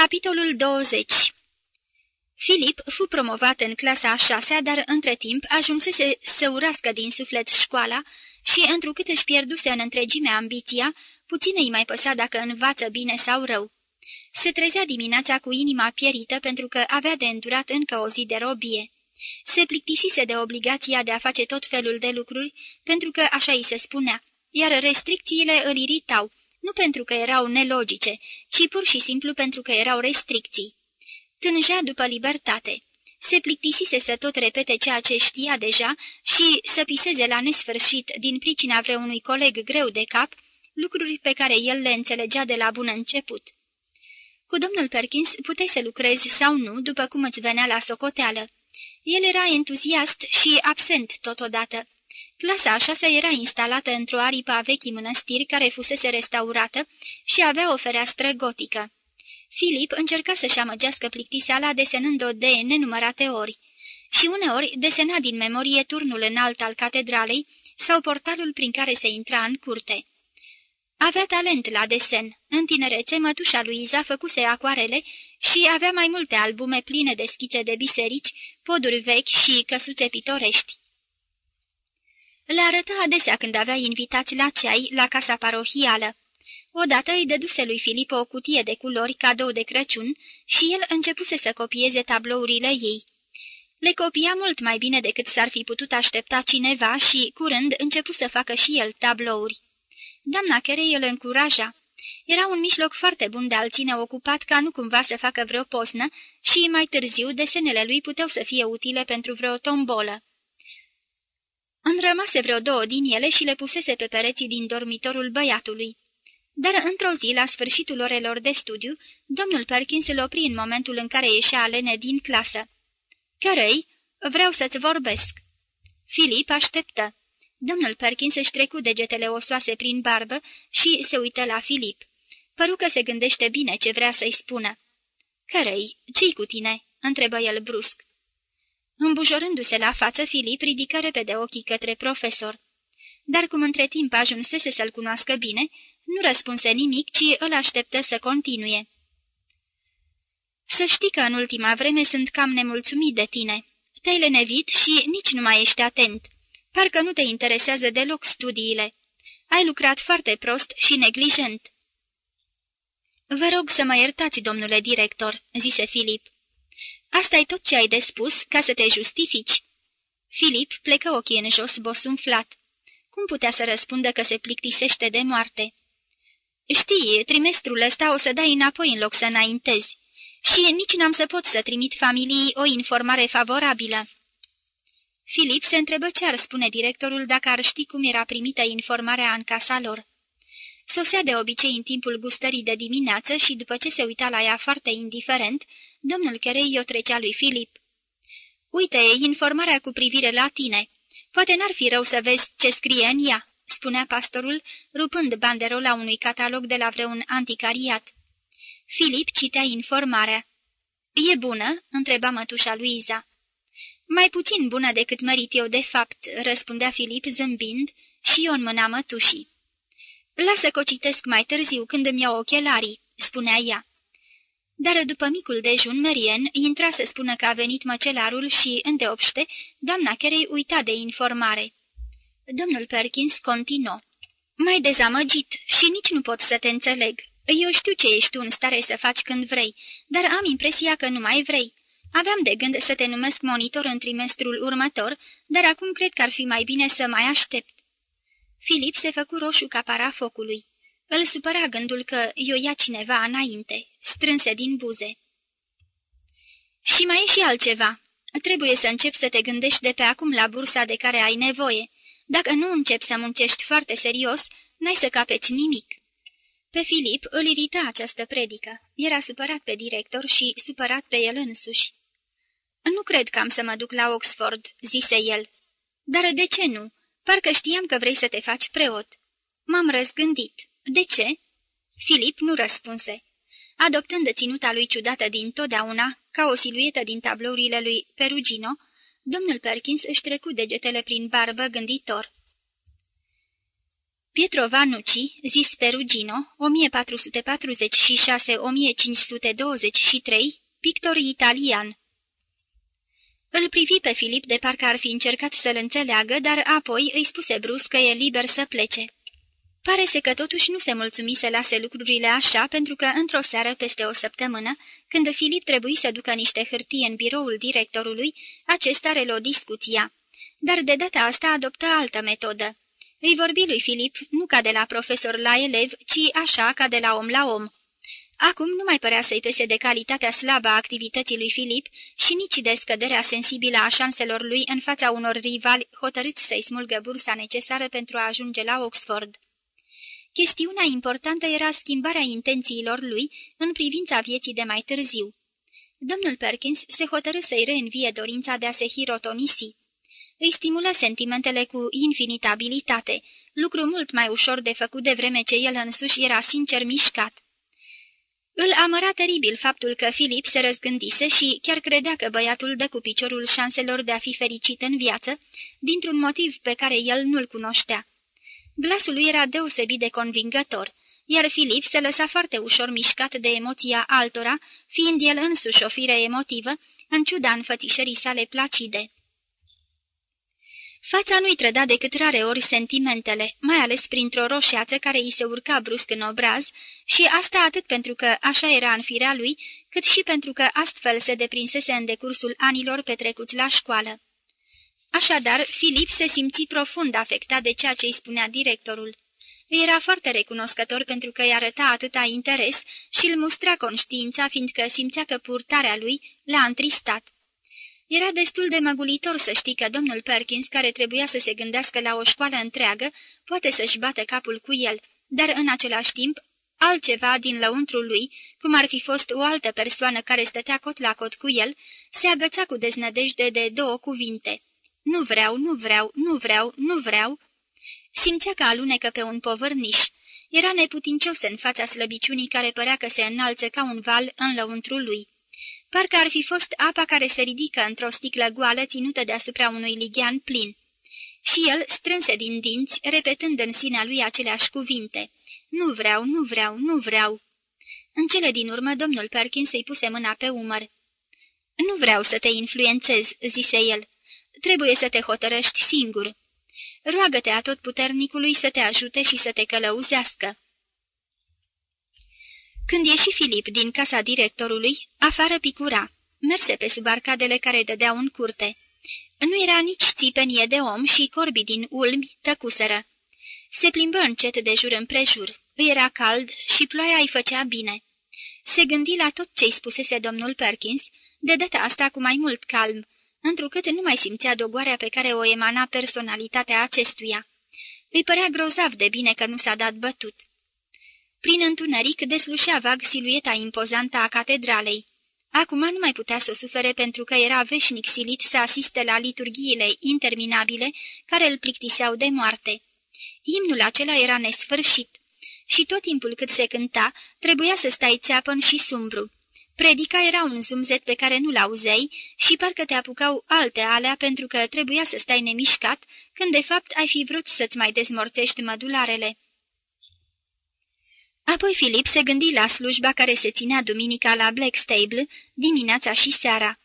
Capitolul 20 Filip fu promovat în clasa a șasea, dar între timp ajunsese să urască din suflet școala și, întrucât își pierduse în întregime ambiția, puțin îi mai păsa dacă învață bine sau rău. Se trezea dimineața cu inima pierită pentru că avea de îndurat încă o zi de robie. Se plictisise de obligația de a face tot felul de lucruri, pentru că așa îi se spunea, iar restricțiile îl iritau, nu pentru că erau nelogice, ci pur și simplu pentru că erau restricții. Tângea după libertate. Se plictisise să tot repete ceea ce știa deja și să piseze la nesfârșit din pricina vreunui coleg greu de cap, lucruri pe care el le înțelegea de la bun început. Cu domnul Perkins puteai să lucrezi sau nu, după cum îți venea la socoteală. El era entuziast și absent totodată. Clasa a șasea era instalată într-o aripă a vechii mănăstiri care fusese restaurată și avea o fereastră gotică. Filip încerca să-și amăgească plictiseala desenând-o de nenumărate ori și uneori desena din memorie turnul înalt al catedralei sau portalul prin care se intra în curte. Avea talent la desen. În tinerețe, mătușa lui Iza făcuse acoarele și avea mai multe albume pline de schițe de biserici, poduri vechi și căsuțe pitorești. Le arăta adesea când avea invitați la ceai la casa parohială. Odată îi dăduse lui Filip o cutie de culori cadou de Crăciun și el începuse să copieze tablourile ei. Le copia mult mai bine decât s-ar fi putut aștepta cineva și, curând, începu să facă și el tablouri. Doamna Cherei îl încuraja. Era un mijloc foarte bun de a-l ține ocupat ca nu cumva să facă vreo posnă și mai târziu desenele lui puteau să fie utile pentru vreo tombolă. Îmi rămase vreo două din ele și le pusese pe pereții din dormitorul băiatului. Dar într-o zi, la sfârșitul orelor de studiu, domnul Perkins îl opri în momentul în care ieșea Alene din clasă. Cărăi, vreau să-ți vorbesc." Filip așteptă. Domnul Perkins își trecu degetele osoase prin barbă și se uită la Filip. Păru că se gândește bine ce vrea să-i spună. Cărăi, ce-i cu tine?" întrebă el brusc. Îmbujorându-se la față, Filip ridică repede ochii către profesor. Dar cum între timp ajunsese să-l cunoască bine, nu răspunse nimic, ci îl așteptă să continue. Să știi că în ultima vreme sunt cam nemulțumit de tine. Te-ai lenevit și nici nu mai ești atent. Parcă nu te interesează deloc studiile. Ai lucrat foarte prost și neglijent. Vă rog să mă iertați, domnule director," zise Filip. Asta e tot ce ai de spus ca să te justifici." Filip plecă ochii în jos bosunflat. Cum putea să răspundă că se plictisește de moarte? Știi, trimestrul ăsta o să dai înapoi în loc să înaintezi. Și nici n-am să pot să trimit familiei o informare favorabilă." Filip se întrebă ce ar spune directorul dacă ar ști cum era primită informarea în casa lor. Sosea de obicei în timpul gustării de dimineață și după ce se uita la ea foarte indiferent, domnul Cherei o trecea lui Filip. Uite, informarea cu privire la tine. Poate n-ar fi rău să vezi ce scrie în ea." spunea pastorul, rupând banderola unui catalog de la vreun anticariat. Filip citea informarea. E bună?" întreba mătușa Luiza. Mai puțin bună decât mărit eu de fapt," răspundea Filip zâmbind și eu în mâna mătușii. Lasă că o citesc mai târziu când îmi iau ochelarii," spunea ea. Dar după micul dejun, Merien intra să spună că a venit măcelarul și, îndeopște, doamna Cherei uita de informare. Domnul Perkins continuă. Mai dezamăgit și nici nu pot să te înțeleg. Eu știu ce ești tu în stare să faci când vrei, dar am impresia că nu mai vrei. Aveam de gând să te numesc monitor în trimestrul următor, dar acum cred că ar fi mai bine să mai aștept. Filip se făcu roșu ca para focului. Îl supăra gândul că eu ia cineva înainte, strânse din buze. Și mai e și altceva. Trebuie să începi să te gândești de pe acum la bursa de care ai nevoie. Dacă nu începi să muncești foarte serios, n-ai să capeți nimic. Pe Filip îl irita această predică. Era supărat pe director și supărat pe el însuși. Nu cred că am să mă duc la Oxford," zise el. Dar de ce nu? Parcă știam că vrei să te faci preot." M-am răzgândit. De ce?" Filip nu răspunse. Adoptând ținuta lui ciudată din totdeauna, ca o siluetă din tablourile lui Perugino, Domnul Perkins își trecu degetele prin barbă gânditor. Pietro Vanucci, zis Perugino, 1446-1523, pictor italian. Îl privi pe Filip de parcă ar fi încercat să-l înțeleagă, dar apoi îi spuse brusc că e liber să plece. Pare să că totuși nu se mulțumi să lase lucrurile așa, pentru că într-o seară peste o săptămână, când Filip trebuie să ducă niște hârtii în biroul directorului, acesta relua discuția. Dar de data asta adoptă altă metodă. Îi vorbi lui Filip nu ca de la profesor la elev, ci așa ca de la om la om. Acum nu mai părea să-i pese de calitatea slabă a activității lui Filip și nici de scăderea sensibilă a șanselor lui în fața unor rivali hotărâți să-i smulgă bursa necesară pentru a ajunge la Oxford. Chestiunea importantă era schimbarea intențiilor lui în privința vieții de mai târziu. Domnul Perkins se hotărâ să-i reînvie dorința de a se hirotonisi. Îi stimulă sentimentele cu infinitabilitate, lucru mult mai ușor de făcut de vreme ce el însuși era sincer mișcat. Îl amăra teribil faptul că Filip se răzgândise și chiar credea că băiatul dă cu piciorul șanselor de a fi fericit în viață, dintr-un motiv pe care el nu-l cunoștea. Glasul lui era deosebit de convingător, iar Filip se lăsa foarte ușor mișcat de emoția altora, fiind el însuși o fire emotivă, în ciuda înfățișării sale placide. Fața nu-i trăda decât rare ori sentimentele, mai ales printr-o roșeață care îi se urca brusc în obraz, și asta atât pentru că așa era în firea lui, cât și pentru că astfel se deprinsese în decursul anilor petrecuți la școală. Așadar, Filip se simți profund afectat de ceea ce îi spunea directorul. Îi era foarte recunoscător pentru că îi arăta atâta interes și îl mustra conștiința, fiindcă simțea că purtarea lui l-a întristat. Era destul de măgulitor să știi că domnul Perkins, care trebuia să se gândească la o școală întreagă, poate să-și bată capul cu el, dar în același timp, altceva din lăuntrul lui, cum ar fi fost o altă persoană care stătea cot la cot cu el, se agăța cu deznădejde de două cuvinte. Nu vreau, nu vreau, nu vreau, nu vreau. Simțea că alunecă pe un povărniș. Era neputincios în fața slăbiciunii care părea că se înalță ca un val în lăuntrul lui. Parcă ar fi fost apa care se ridică într-o sticlă goală ținută deasupra unui lighean plin. Și el strânse din dinți, repetând în sinea lui aceleași cuvinte. Nu vreau, nu vreau, nu vreau. În cele din urmă, domnul Perkins îi puse mâna pe umăr. Nu vreau să te influențez," zise el. Trebuie să te hotărăști singur. Roagă-te a tot puternicului să te ajute și să te călăuzească." Când ieși Filip din casa directorului, afară picura. Merse pe sub arcadele care dădeau în curte. Nu era nici țipenie de om și corbii din ulmi tăcuseră. Se plimbă încet de jur împrejur. Îi era cald și ploaia îi făcea bine. Se gândi la tot ce-i spusese domnul Perkins, de data asta cu mai mult calm, întrucât nu mai simțea dogoarea pe care o emana personalitatea acestuia. Îi părea grozav de bine că nu s-a dat bătut. Prin întuneric deslușea vag silueta impozantă a catedralei. Acum nu mai putea să o sufere pentru că era veșnic silit să asiste la liturghiile interminabile care îl plictiseau de moarte. Imnul acela era nesfârșit și tot timpul cât se cânta, trebuia să stai țeapăn și sumbru. Predica era un zumzet pe care nu-l auzeai și parcă te apucau alte alea pentru că trebuia să stai nemișcat, când de fapt ai fi vrut să-ți mai dezmorțești mădularele. Apoi Filip se gândi la slujba care se ținea duminica la Blackstable, dimineața și seara.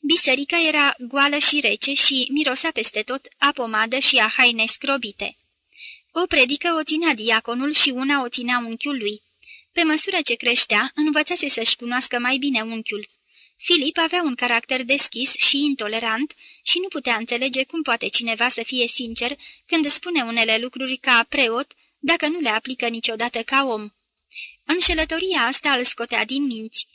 Biserica era goală și rece și mirosea peste tot a pomadă și a haine scrobite. O predică o ținea diaconul și una o ținea unchiul lui. Pe măsură ce creștea, învățase să-și cunoască mai bine unchiul. Filip avea un caracter deschis și intolerant și nu putea înțelege cum poate cineva să fie sincer când spune unele lucruri ca preot, dacă nu le aplică niciodată ca om. Înșelătoria asta îl scotea din minți.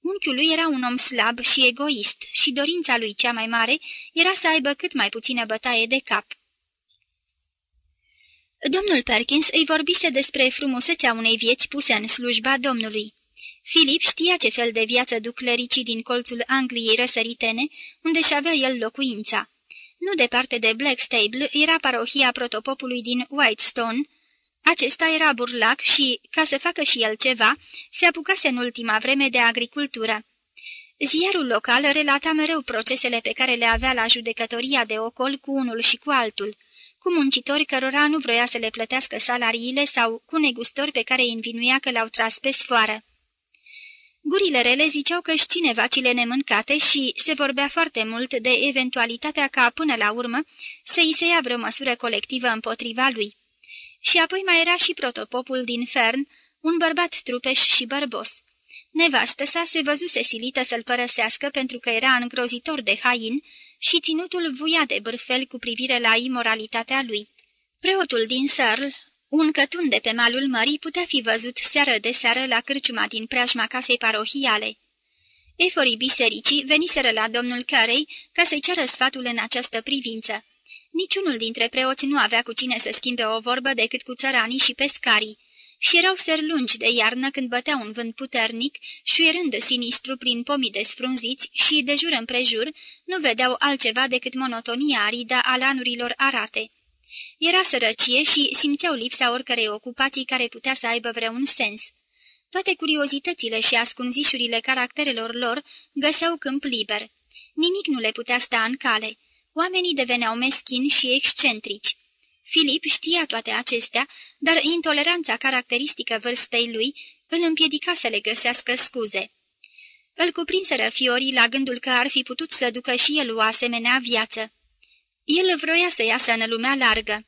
Unchiul lui era un om slab și egoist și dorința lui cea mai mare era să aibă cât mai puțină bătaie de cap. Domnul Perkins îi vorbise despre frumusețea unei vieți puse în slujba Domnului. Filip știa ce fel de viață duc clericii din colțul Angliei răsăritene, unde și avea el locuința. Nu departe de Blackstable era parohia protopopului din Whitestone, acesta era burlac și, ca să facă și el ceva, se apucase în ultima vreme de agricultură. Ziarul local relata mereu procesele pe care le avea la judecătoria de ocol cu unul și cu altul, cu muncitori cărora nu vroia să le plătească salariile sau cu negustori pe care îi învinuia că l-au tras pe sfoară. Gurile rele ziceau că își ține vacile nemâncate și se vorbea foarte mult de eventualitatea ca, până la urmă, să îi se ia vreo măsură colectivă împotriva lui. Și apoi mai era și protopopul din Fern, un bărbat trupeș și bărbos. Nevastă sa se văzuse silită să-l părăsească pentru că era îngrozitor de hain și ținutul vuia de bârfel cu privire la imoralitatea lui. Preotul din Sărl, un cătun de pe malul mării putea fi văzut seară de seară la cârciuma din preajma casei parohiale. Eforii bisericii veniseră la domnul Carey ca să-i ceară sfatul în această privință. Niciunul dintre preoți nu avea cu cine să schimbe o vorbă decât cu țăranii și pescarii și erau seri lungi de iarnă când bătea un vânt puternic, șuierând sinistru prin pomii desfrunziți și, de jur împrejur, nu vedeau altceva decât monotonia aridă a lanurilor arate. Era sărăcie și simțeau lipsa oricărei ocupații care putea să aibă vreun sens. Toate curiozitățile și ascunzișurile caracterelor lor găseau câmp liber. Nimic nu le putea sta în cale. Oamenii deveneau meschini și excentrici. Filip știa toate acestea, dar intoleranța caracteristică vârstei lui îl împiedica să le găsească scuze. Îl cuprinseră fiorii la gândul că ar fi putut să ducă și el o asemenea viață. El vroia să iasă în lumea largă.